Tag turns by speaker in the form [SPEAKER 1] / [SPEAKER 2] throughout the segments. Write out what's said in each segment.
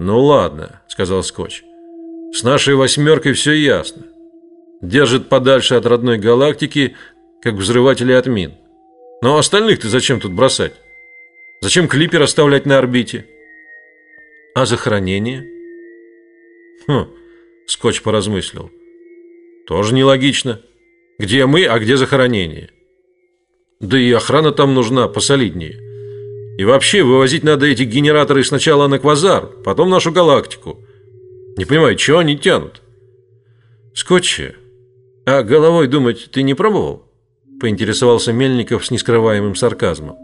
[SPEAKER 1] Ну ладно, сказал Скотч. С нашей восьмеркой все ясно. Держит подальше от родной галактики, как взрыватели от мин. Но остальных ты зачем тут бросать? Зачем клипер оставлять на орбите? А захоронение? Хм, Скотч поразмыслил. Тоже нелогично. Где мы, а где захоронение? Да и охрана там нужна посолиднее. И вообще вывозить надо эти генераторы сначала на квазар, потом нашу галактику. Не понимаю, чего они тянут? Скотче, а головой думать ты не пробовал? Поинтересовался Мельников с нескрываемым сарказмом.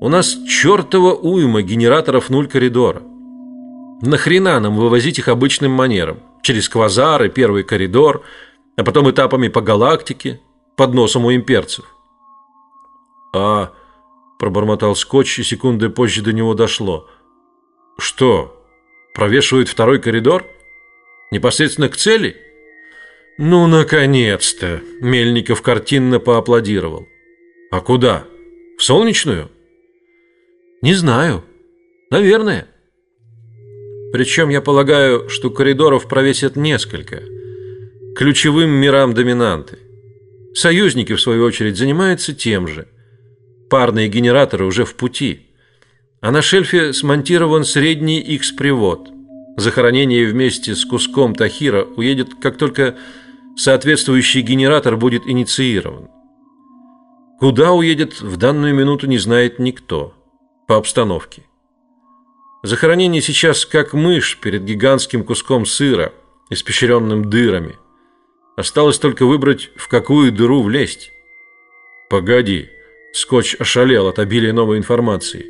[SPEAKER 1] У нас чертова уйма генераторов нуль коридора. Нахрена нам вывозить их обычным манером? Через квазар и первый коридор, а потом этапами по галактике, под носом у имперцев. А, пробормотал Скотч, и секунды позже до него дошло. Что? Провешивают второй коридор? Непосредственно к цели? Ну, наконец-то! Мельников картинно поаплодировал. А куда? В солнечную? Не знаю. Наверное. Причем я полагаю, что коридоров провесят несколько. Ключевым мирам доминанты. Союзники, в свою очередь, занимаются тем же. Парные генераторы уже в пути а на шельфе смонтирован средний X-привод. Захоронение вместе с куском Тахира уедет, как только соответствующий генератор будет инициирован. Куда уедет в данную минуту не знает никто по обстановке. Захоронение сейчас как мышь перед гигантским куском сыра, испещренным дырами. Осталось только выбрать, в какую дыру влезть. Погоди, Скотч ошалел от обилия новой информации.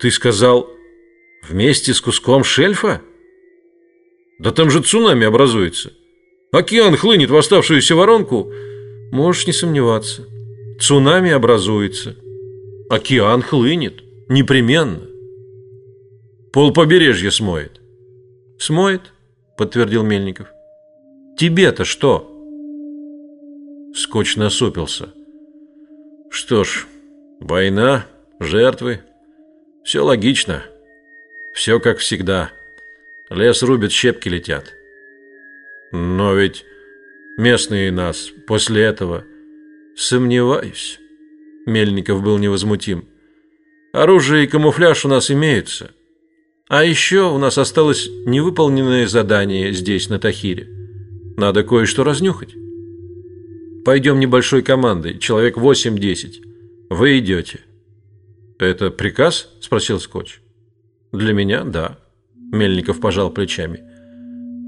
[SPEAKER 1] Ты сказал вместе с куском шельфа? Да там же цунами образуется. Океан хлынет в оставшуюся воронку. Можешь не сомневаться. Цунами образуется. Океан хлынет непременно. Пол побережья смоет. Смоет, подтвердил Мельников. Тебе-то что? Скотч насупился. Что ж, война, жертвы, все логично. Все как всегда. Лес рубят, щепки летят. Но ведь местные нас после этого сомневаюсь. Мельников был невозмутим. Оружие и камуфляж у нас имеются. А еще у нас осталось невыполненное задание здесь на Тахире. Надо кое-что разнюхать. Пойдем небольшой командой, человек 8-10. Вы идете. Это приказ? спросил Скотч. Для меня, да. Мельников пожал плечами.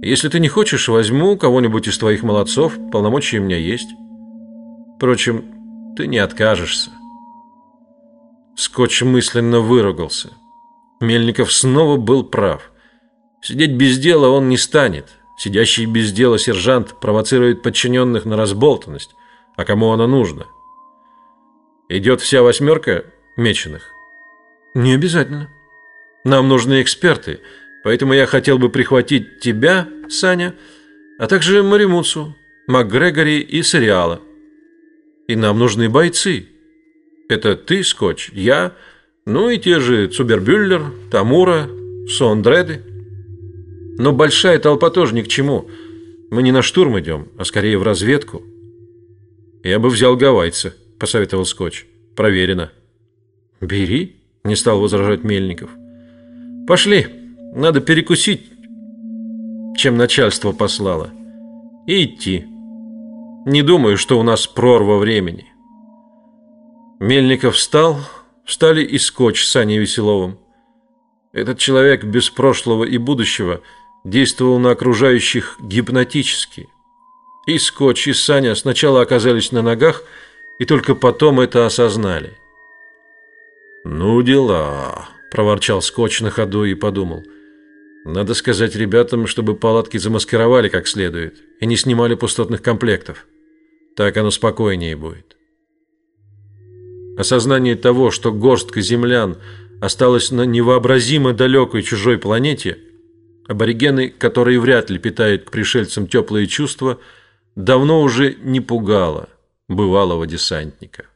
[SPEAKER 1] Если ты не хочешь, возьму кого-нибудь из твоих молодцов. Полномочия у меня есть. Впрочем, ты не откажешься. Скотч мысленно выругался. Мельников снова был прав. Сидеть без дела он не станет. Сидящий без дела сержант провоцирует подчиненных на разболтанность. А кому она нужна? Идет вся восьмерка меченых? Не обязательно. Нам нужны эксперты, поэтому я хотел бы прихватить тебя, Саня, а также Маримуцу, МакГрегори и Сериала. И нам нужны бойцы. Это ты, Скотч, я, ну и те же Цубербюллер, Тамура, Сондреды. Но большая толпа тоже ни к чему. Мы не на штурм идем, а скорее в разведку. Я бы взял гавайца, посоветовал Скотч. Проверено. Бери, не стал возражать Мельников. Пошли, надо перекусить, чем начальство послало, и идти. Не думаю, что у нас прорва времени. Мельников встал, встали и Скотч с Саней Веселовым. Этот человек без прошлого и будущего действовал на окружающих гипнотически. И Скотч, и Саня сначала оказались на ногах, и только потом это осознали. Ну дела, проворчал Скотч на ходу и подумал: надо сказать ребятам, чтобы палатки замаскировали как следует и не снимали пустотных комплектов. Так оно спокойнее будет. Осознание того, что горстка землян осталась на невообразимо далекой чужой планете, аборигены, которые вряд ли питают к пришельцам теплые чувства, давно уже не пугало бывалого десантника.